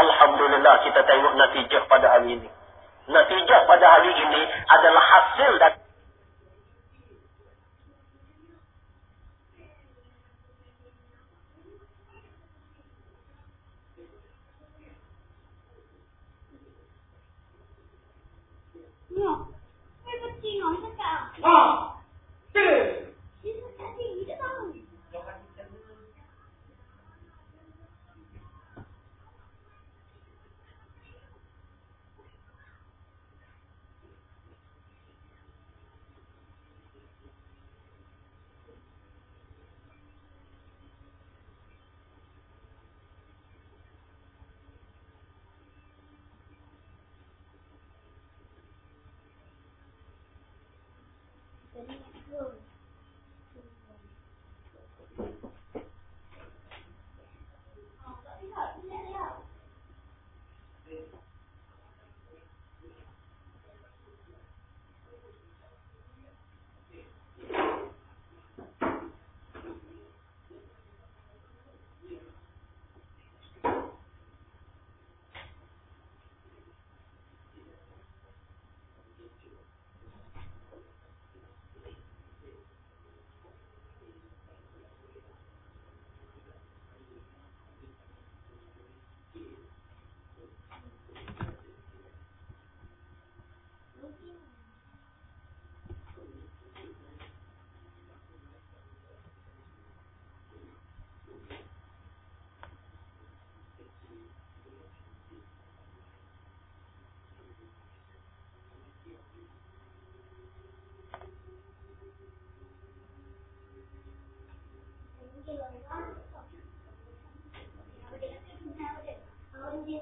Alhamdulillah kita tengok natijah pada hari ini. Natijah pada hari ini adalah hasil dari 双击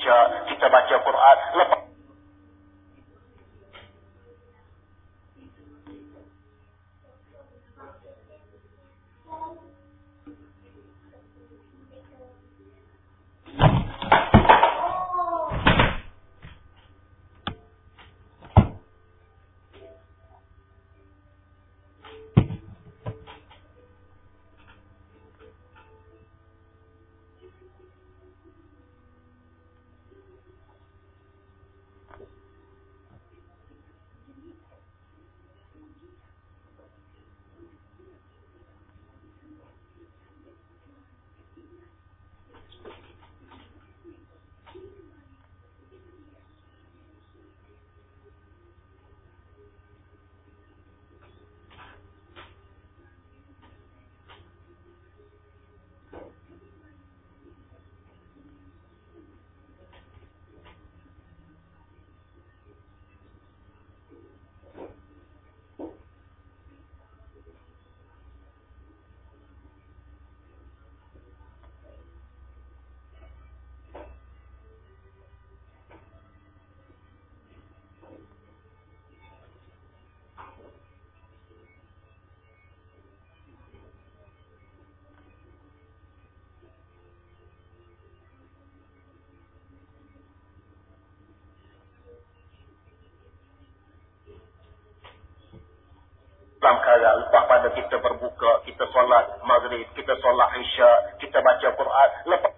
baca, kita baca Quran. Lepas malam sekarang, lepas pada kita berbuka, kita solat maghrib, kita solat isya, kita baca Quran, lepas